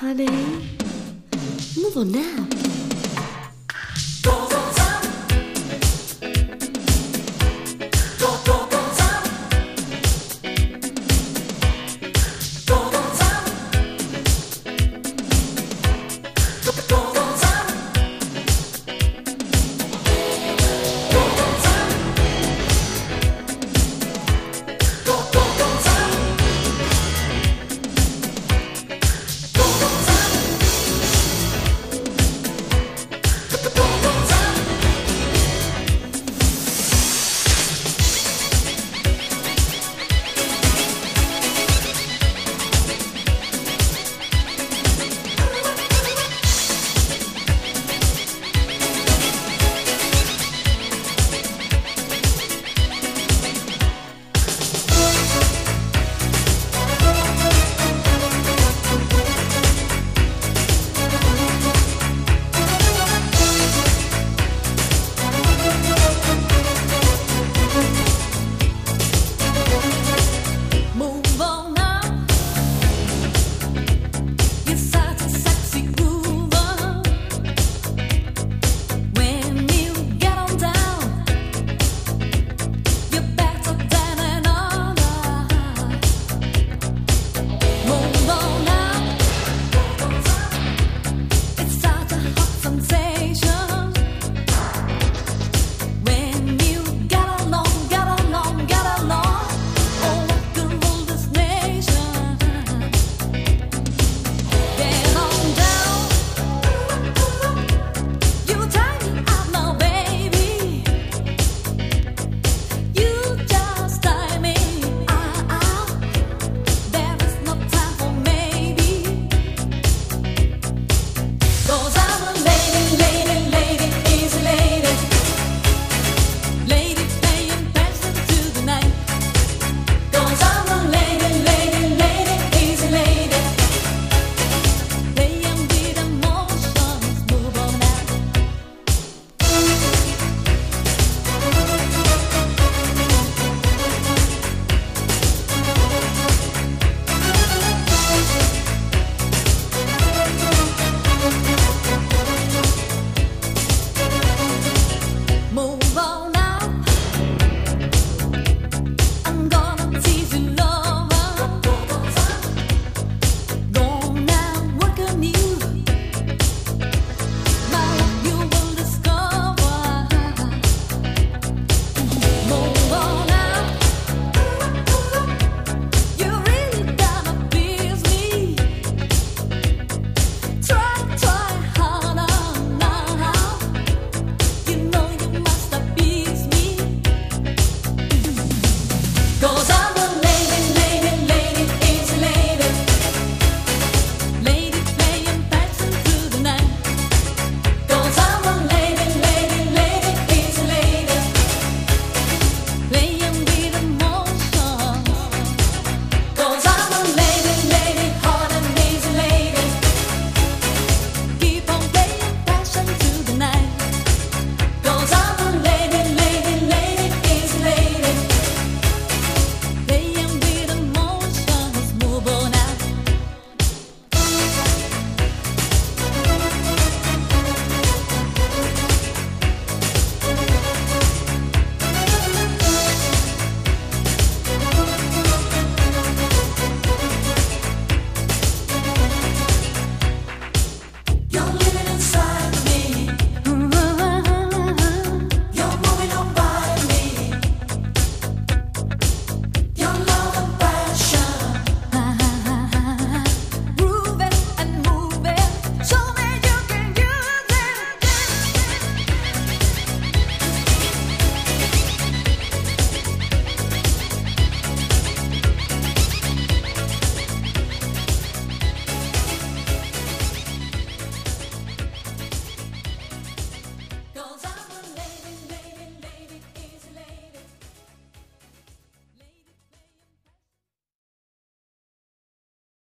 Honey, move on now.